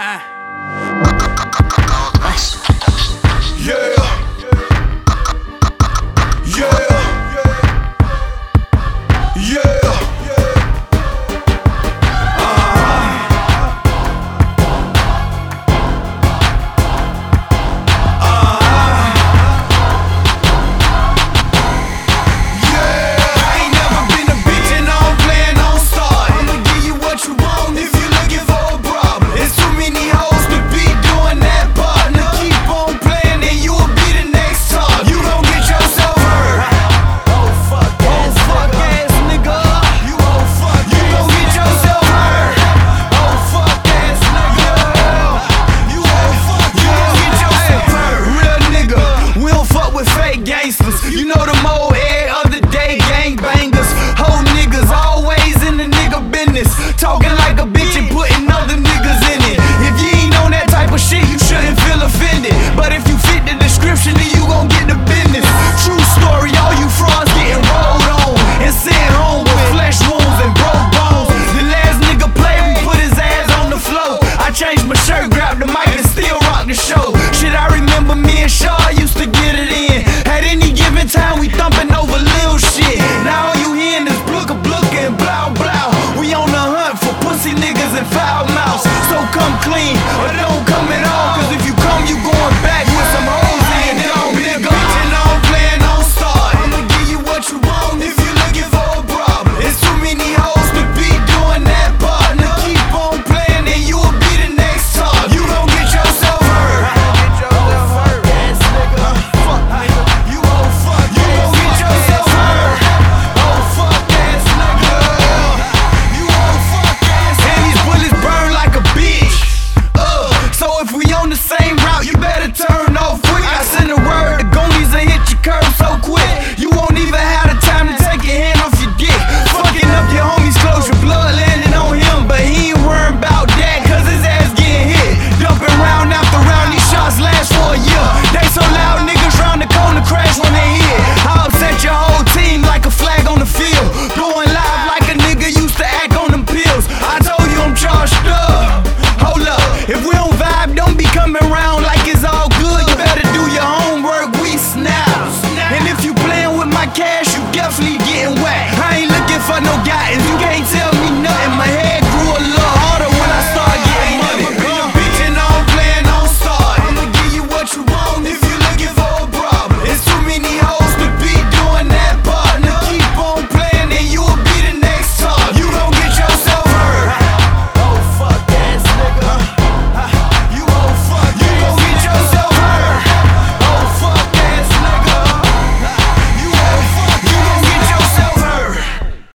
哎。Of the niggas and foul mouths. So come clean. no guidance. You can't